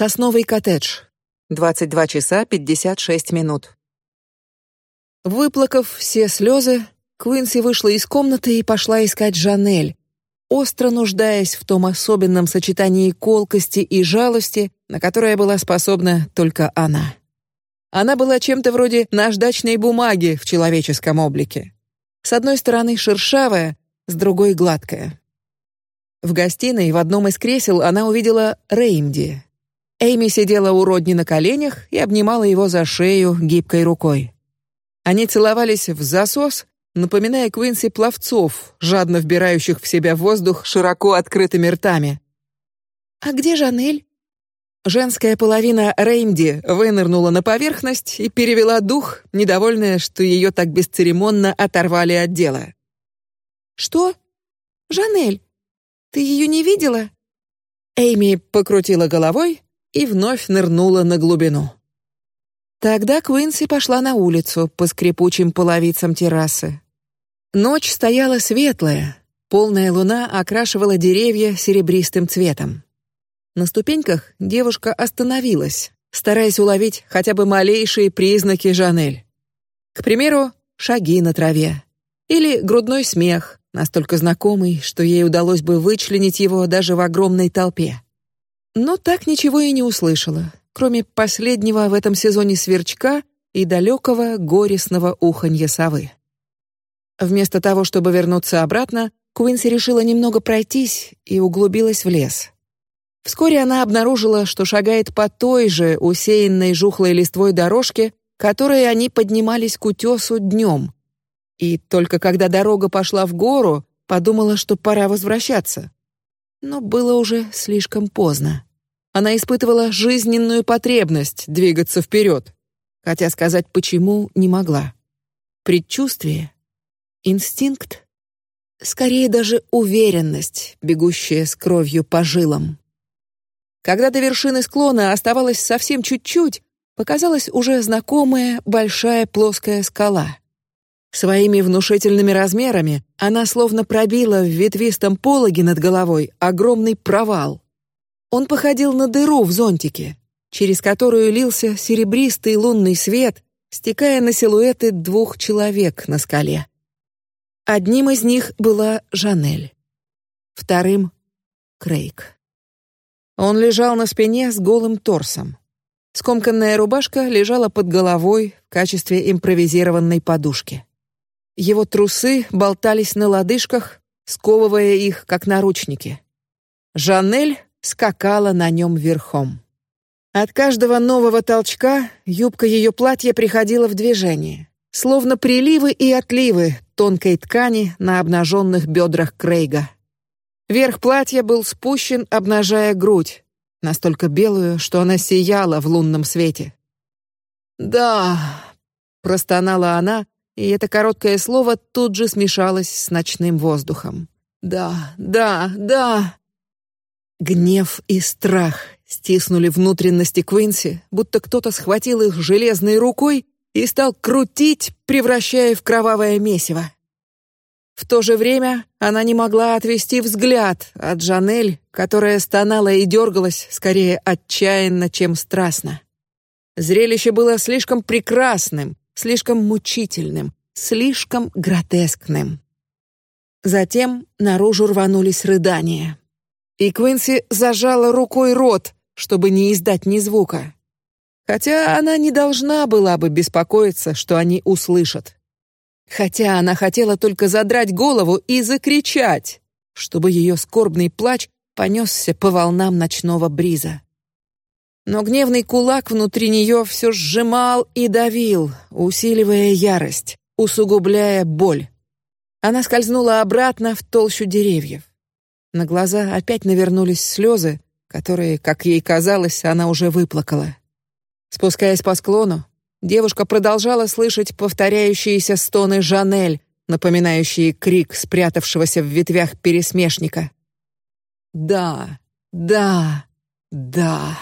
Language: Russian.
Сосновый коттедж. 22 часа 56 минут. Выплакав все слезы, Квинси вышла из комнаты и пошла искать Жанель, остро нуждаясь в том особенном сочетании колкости и жалости, на которое была способна только она. Она была чем-то вроде наждачной бумаги в человеческом облике. С одной стороны шершавая, с другой гладкая. В гостиной в одном из кресел она увидела Реймди. Эйми сидела у Родни на коленях и обнимала его за шею гибкой рукой. Они целовались в засос, напоминая Квинси пловцов, жадно вбирающих в себя воздух широко открытыми ртами. А где Жанель? Женская половина Реймди вынырнула на поверхность и перевела дух, недовольная, что ее так бесцеремонно оторвали от дела. Что? Жанель, ты ее не видела? Эйми покрутила головой и вновь нырнула на глубину. Тогда Квинси пошла на улицу по скрипучим половицам террасы. Ночь стояла светлая, полная луна окрашивала деревья серебристым цветом. На ступеньках девушка остановилась, стараясь уловить хотя бы малейшие признаки Жанель. К примеру, шаги на траве или грудной смех, настолько знакомый, что ей удалось бы вычленить его даже в огромной толпе. Но так ничего и не услышала, кроме последнего в этом сезоне сверчка и далекого горестного уханья совы. Вместо того, чтобы вернуться обратно, Куинси решила немного пройтись и углубилась в лес. Вскоре она обнаружила, что шагает по той же усеянной жухлой листвой дорожке, которой они поднимались к утесу днем. И только когда дорога пошла в гору, подумала, что пора возвращаться. Но было уже слишком поздно. Она испытывала жизненную потребность двигаться вперед, хотя сказать почему не могла. Предчувствие, инстинкт, скорее даже уверенность, бегущая с кровью по жилам. Когда до вершины склона оставалось совсем чуть-чуть, показалась уже знакомая большая плоская скала. Своими внушительными размерами она словно пробила в ветвистом пологе над головой огромный провал. Он походил на дыру в зонтике, через которую лился серебристый лунный свет, стекая на силуэты двух человек на скале. Одним из них была Жанель, вторым — Крейг. Он лежал на спине с голым торсом. Скомканная рубашка лежала под головой в качестве импровизированной подушки. Его трусы болтались на лодыжках, сковывая их как наручники. Жанель скакала на нем верхом. От каждого нового толчка юбка ее платья приходила в движение, словно приливы и отливы тонкой ткани на обнаженных бедрах Крейга. Верх платья был спущен, обнажая грудь, настолько белую, что она сияла в лунном свете. Да, простонала она, и это короткое слово тут же смешалось с ночным воздухом. Да, да, да. Гнев и страх стиснули внутренности Квинси, будто кто-то схватил их железной рукой и стал крутить, превращая в кровавое месиво. В то же время она не могла отвести взгляд от Жанель, которая стонала и дергалась скорее отчаянно, чем страстно. Зрелище было слишком прекрасным, слишком мучительным, слишком гротескным. Затем наружу рванулись рыдания, и Квинси зажала рукой рот, чтобы не издать ни звука, хотя она не должна была бы беспокоиться, что они услышат хотя она хотела только задрать голову и закричать, чтобы ее скорбный плач понесся по волнам ночного бриза. Но гневный кулак внутри нее все сжимал и давил, усиливая ярость, усугубляя боль. Она скользнула обратно в толщу деревьев. На глаза опять навернулись слезы, которые, как ей казалось, она уже выплакала. Спускаясь по склону, Девушка продолжала слышать повторяющиеся стоны Жанель, напоминающие крик спрятавшегося в ветвях пересмешника. Да, да, да.